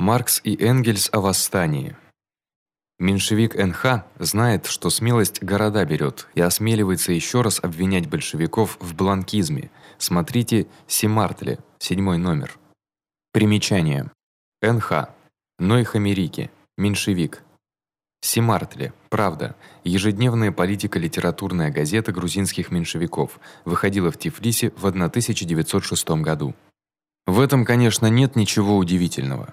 Маркс и Энгельс о восстании. Меньшевик НХ знает, что смелость города берет и осмеливается еще раз обвинять большевиков в бланкизме. Смотрите Семартле, седьмой номер. Примечание. НХ. Нойх Америки. Меньшевик. Семартле. Правда. Ежедневная политико-литературная газета грузинских меньшевиков. Выходила в Тифлисе в 1906 году. В этом, конечно, нет ничего удивительного.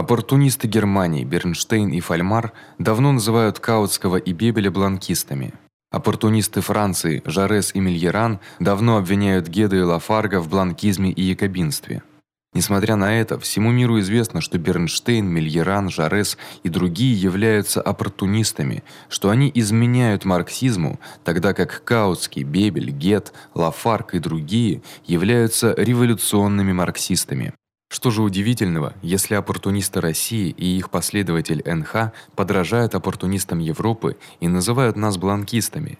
Оппортунисты Германии Бернштейн и Фальмар давно называют Каутского и Бебеля бланкистами. Оппортунисты Франции Жарес и Мильеран давно обвиняют Геда и Лафарга в бланкизме и якобинстве. Несмотря на это, всему миру известно, что Бернштейн, Мильеран, Жарес и другие являются оппортунистами, что они изменяют марксизму, тогда как Каутский, Бебель, Гет, Лафарг и другие являются революционными марксистами. Что же удивительного, если оппортунисты России и их последователь НХ подражают оппортунистам Европы и называют нас бланкистами?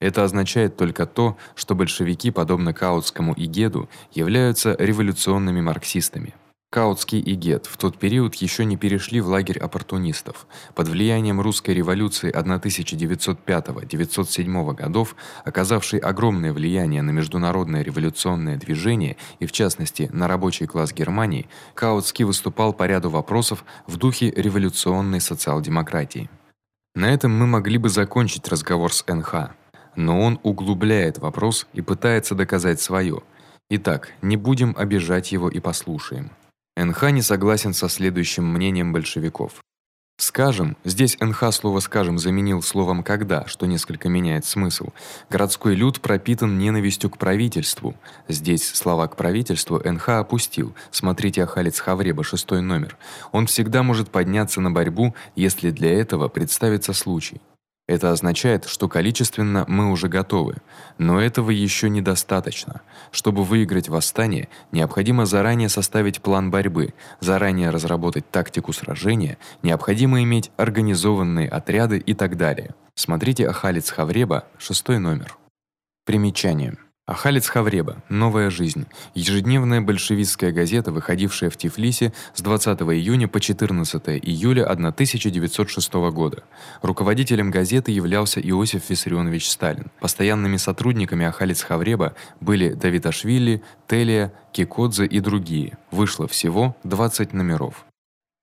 Это означает только то, что большевики, подобно Каутскому и Геду, являются революционными марксистами. Каутский и Гет в тот период ещё не перешли в лагерь оппортунистов. Под влиянием русской революции 1905-1907 годов, оказавшей огромное влияние на международное революционное движение и в частности на рабочий класс Германии, Каутский выступал по ряду вопросов в духе революционной социал-демократии. На этом мы могли бы закончить разговор с НХ, но он углубляет вопрос и пытается доказать своё. Итак, не будем обижать его и послушаем. НХ не согласен со следующим мнением большевиков. Скажем, здесь НХ слово скажем заменил словом когда, что несколько меняет смысл. Городской люд пропитан ненавистью к правительству. Здесь слова к правительству НХ опустил. Смотрите Ахалец Хавреба, шестой номер. Он всегда может подняться на борьбу, если для этого представится случай. Это означает, что количественно мы уже готовы, но этого ещё недостаточно. Чтобы выиграть восстание, необходимо заранее составить план борьбы, заранее разработать тактику сражения, необходимо иметь организованные отряды и так далее. Смотрите Ахалец Хавреба, шестой номер. Примечание: Ахалец Хавреба. Новая жизнь. Ежедневная большевистская газета, выходившая в Тифлисе с 20 июня по 14 июля 1906 года. Руководителем газеты являлся Иосиф Виссарионович Сталин. Постоянными сотрудниками Ахалец Хавреба были Давид Ашвили, Телия, Кикодзе и другие. Вышло всего 20 номеров.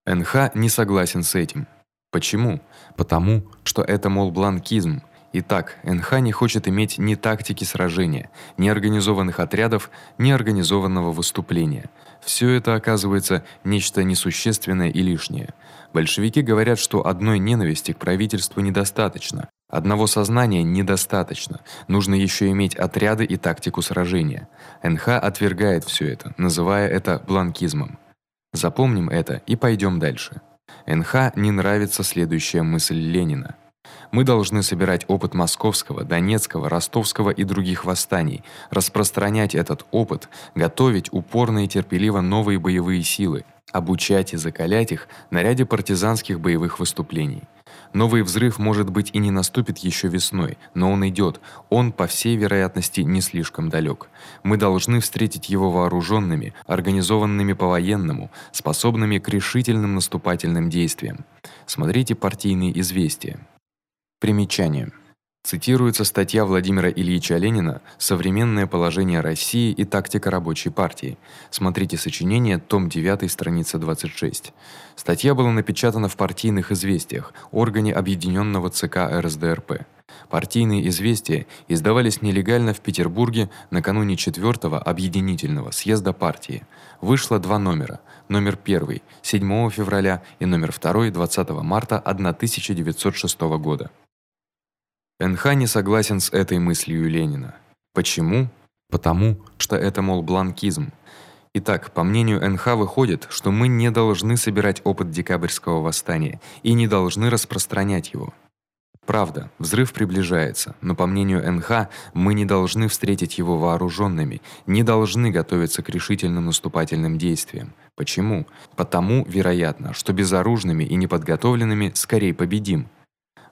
НХ не согласен с этим. Почему? Потому что это мол бланкизм, Итак, НХ не хочет иметь ни тактики сражения, ни организованных отрядов, ни организованного выступления. Всё это оказывается нечто несущественное и лишнее. Большевики говорят, что одной ненависти к правительству недостаточно, одного сознания недостаточно. Нужно ещё иметь отряды и тактику сражения. НХ отвергает всё это, называя это бланкизмом. Запомним это и пойдём дальше. НХ не нравится следующая мысль Ленина. Мы должны собирать опыт московского, донецкого, ростовского и других восстаний, распространять этот опыт, готовить упорно и терпеливо новые боевые силы, обучать и закалять их на ряде партизанских боевых выступлений. Новый взрыв, может быть, и не наступит ещё весной, но он идёт. Он, по всей вероятности, не слишком далёк. Мы должны встретить его вооружёнными, организованными по-военному, способными к решительным наступательным действиям. Смотрите партийные известия. Примечание. Цитируется статья Владимира Ильича Ленина Современное положение России и тактика рабочей партии. Смотрите сочинение, том 9, страница 26. Статья была напечатана в партийных известиях, органе объединённого ЦК РСДРП. Партийные известия издавались нелегально в Петербурге накануне 4-го объединительного съезда партии. Вышло два номера. Номер 1 7 февраля и номер 2 20 марта 1906 года. НХ не согласен с этой мыслью Ленина. Почему? Потому что это мол бланкизм. Итак, по мнению НХ выходит, что мы не должны собирать опыт декабрьского восстания и не должны распространять его. Правда, взрыв приближается, но по мнению НХ, мы не должны встретить его вооружёнными, не должны готовиться к решительным наступательным действиям. Почему? Потому, вероятно, что безоружными и неподготовленными скорее победим.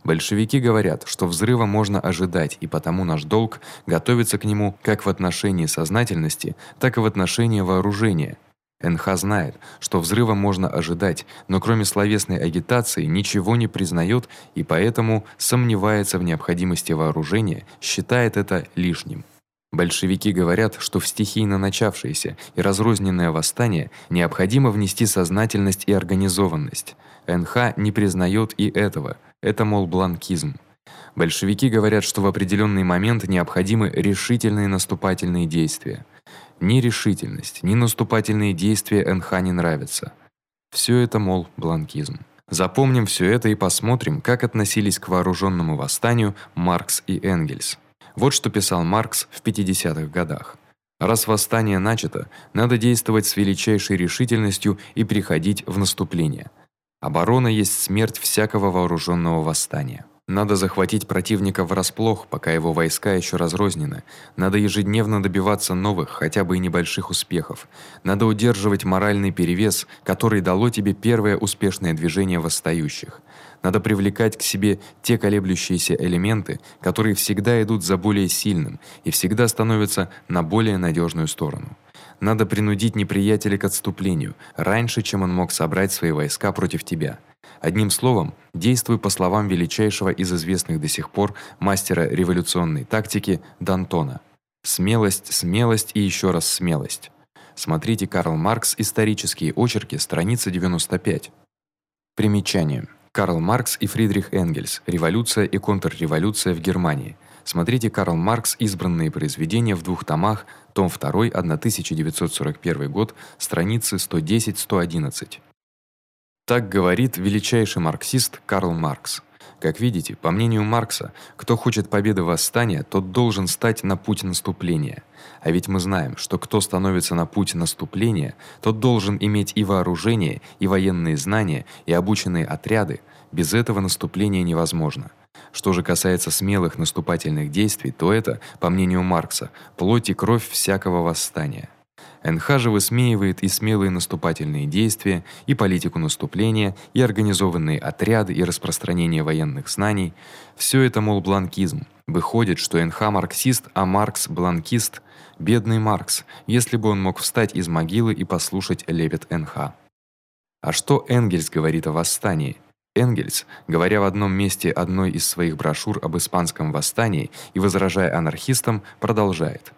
Большевики говорят, что взрыва можно ожидать, и потому наш долг готовиться к нему как в отношении сознательности, так и в отношении вооружения. НХ знает, что взрыва можно ожидать, но кроме словесной агитации ничего не признаёт и поэтому сомневается в необходимости вооружения, считает это лишним. Большевики говорят, что в стихийно начавшееся и разрозненное восстание необходимо внести сознательность и организованность. НХ не признаёт и этого. Это мол бланкизм. Большевики говорят, что в определённый момент необходимы решительные наступательные действия. Ни решительность, ни наступательные действия НХ не нравятся. Всё это мол бланкизм. Запомним всё это и посмотрим, как относились к вооружённому восстанию Маркс и Энгельс. Вот что писал Маркс в 50-х годах. Раз восстание начато, надо действовать с величайшей решительностью и переходить в наступление. Оборона есть смерть всякого вооружённого восстания. Надо захватить противника врасплох, пока его войска ещё разрознены. Надо ежедневно добиваться новых, хотя бы и небольших успехов. Надо удерживать моральный перевес, который дало тебе первое успешное движение восстающих. Надо привлекать к себе те колеблющиеся элементы, которые всегда идут за более сильным и всегда становятся на более надёжную сторону. Надо принудить неприятеля к отступлению раньше, чем он мог собрать свои войска против тебя. Одним словом, действуй по словам величайшего из известных до сих пор мастера революционной тактики Д'Антона. Смелость, смелость и ещё раз смелость. Смотрите Карл Маркс Исторические очерки, страница 95. Примечание. Карл Маркс и Фридрих Энгельс. Революция и контрреволюция в Германии. Смотрите Карл Маркс Избранные произведения в двух томах, том 2, 1941 год, страницы 110-111. Так говорит величайший марксист Карл Маркс. Как видите, по мнению Маркса, кто хочет победы восстания, тот должен стать на путь наступления. А ведь мы знаем, что кто становится на путь наступления, тот должен иметь и вооружение, и военные знания, и обученные отряды. Без этого наступление невозможно. Что же касается смелых наступательных действий, то это, по мнению Маркса, плоть и кровь всякого восстания. НХ же высмеивает и смелые наступательные действия, и политику наступления, и организованные отряды, и распространение военных знаний. Всё это мол бланкизм. Выходит, что НХ марксист, а Маркс бланкист. Бедный Маркс, если бы он мог встать из могилы и послушать лепет НХ. А что Энгельс говорит о восстании? Энгельс, говоря в одном месте одной из своих брошюр об испанском восстании и возражая анархистам, продолжает: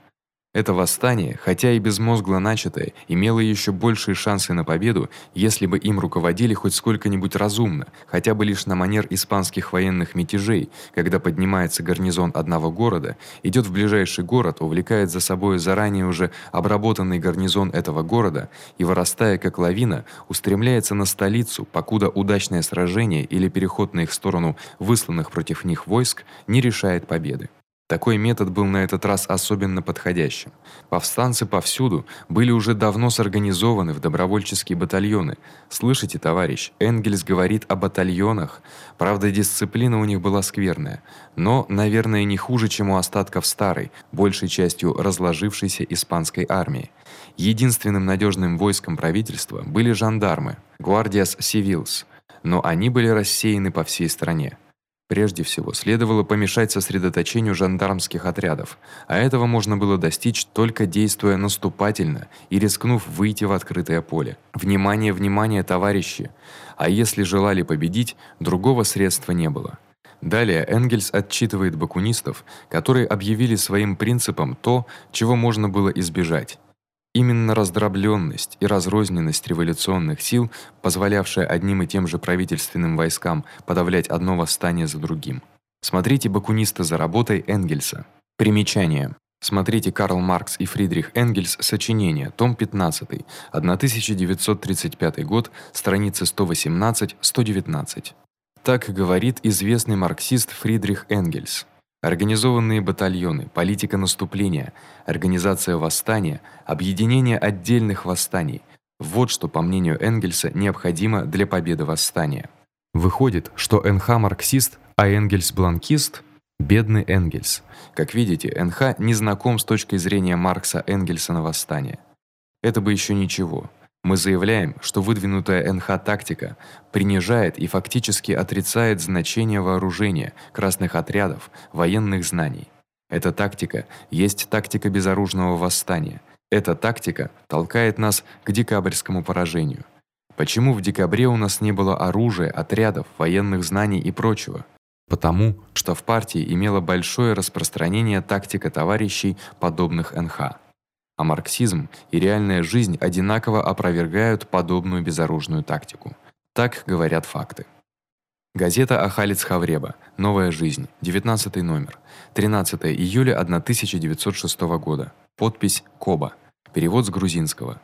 это восстание, хотя и безмозгло начатое, имело ещё большие шансы на победу, если бы им руководили хоть сколько-нибудь разумно, хотя бы лишь на манер испанских военных мятежей, когда поднимается гарнизон одного города, идёт в ближайший город, увлекает за собой заранее уже обработанный гарнизон этого города и вырастая как лавина, устремляется на столицу, покуда удачное сражение или переход на их сторону высланных против них войск не решает победы. Такой метод был на этот раз особенно подходящим. Повстанцы повсюду были уже давно сорганизованы в добровольческие батальоны. Слышите, товарищ, Энгельс говорит о батальонах. Правда, дисциплина у них была скверная, но, наверное, не хуже, чем у остатков старой, большей частью разложившейся испанской армии. Единственным надежным войском правительства были жандармы, Guardias Civils, но они были рассеяны по всей стране. Прежде всего, следовало помешать сосредоточению жандармских отрядов, а этого можно было достичь только действуя наступательно и рискнув выйти в открытое поле. Внимание, внимание, товарищи. А если желали победить, другого средства не было. Далее Энгельс отчитывает бакунистов, которые объявили своим принципом то, чего можно было избежать. Именно раздроблённость и разрозненность революционных сил, позволявшая одним и тем же правительственным войскам подавлять одно восстание за другим. Смотрите Бакуниста за работой Энгельса. Примечание. Смотрите Карл Маркс и Фридрих Энгельс. Сочинение. Том 15. 1935 год. Страницы 118-119. Так говорит известный марксист Фридрих Энгельс. Организованные батальоны, политика наступления, организация восстания, объединение отдельных восстаний вот что, по мнению Энгельса, необходимо для победы восстания. Выходит, что НХ марксист, а Энгельс бланкист. Бедный Энгельс. Как видите, НХ не знаком с точки зрения Маркса Энгельса на восстание. Это бы ещё ничего. Мы заявляем, что выдвинутая НХ тактика принижает и фактически отрицает значение вооружения, красных отрядов, военных знаний. Эта тактика есть тактика безоружного восстания. Эта тактика толкает нас к декабрьскому поражению. Почему в декабре у нас не было оружия, отрядов, военных знаний и прочего? Потому что в партии имела большое распространение тактика товарищей, подобных НХ. А марксизм и реальная жизнь одинаково опровергают подобную безоружную тактику. Так говорят факты. Газета Ахалец Хавреба. Новая жизнь. 19 номер. 13 июля 1906 года. Подпись Коба. Перевод с грузинского.